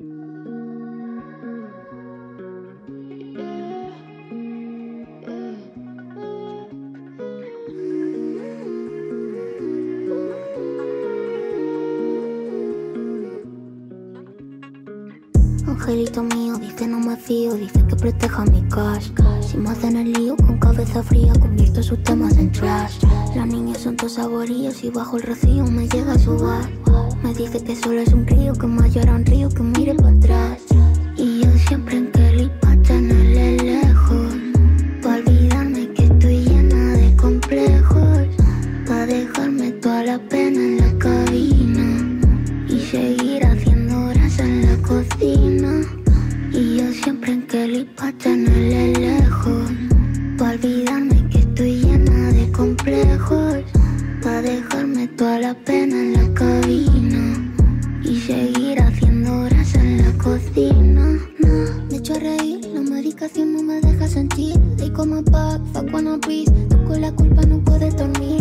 Angelito mío, dice no me fío, dice que proteja mi cash. Si me hacen el lío con cabeza fría, convierto sus temas en trash. Las niñas son todos saboríos y bajo el rocío me llega su bar. Me dice que solo es un río, que me llora un río, que mire para atrás. Y yo siempre en Kelly pa' tenerle lejos. Pa' olvidarme que estoy llena de complejos. Pa' dejarme toda la pena en la cabina. Y seguir haciendo grasa en la cocina. Y yo siempre en Kelly pa' tenerle lejos. Pa' olvidarme que estoy llena de complejos. Pa' dejarme toda la pena en la cabina. No me deja sentir. They call my back, fuck wanna breathe. Tú con la culpa no puedes dormir.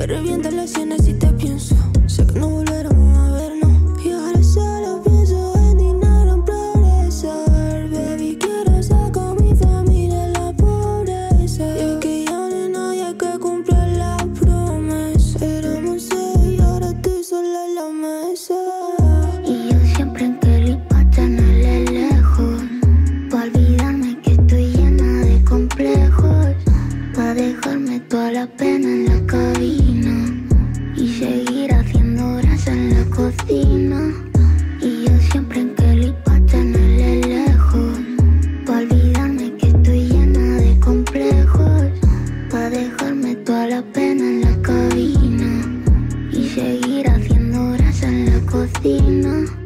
Pero la Latina.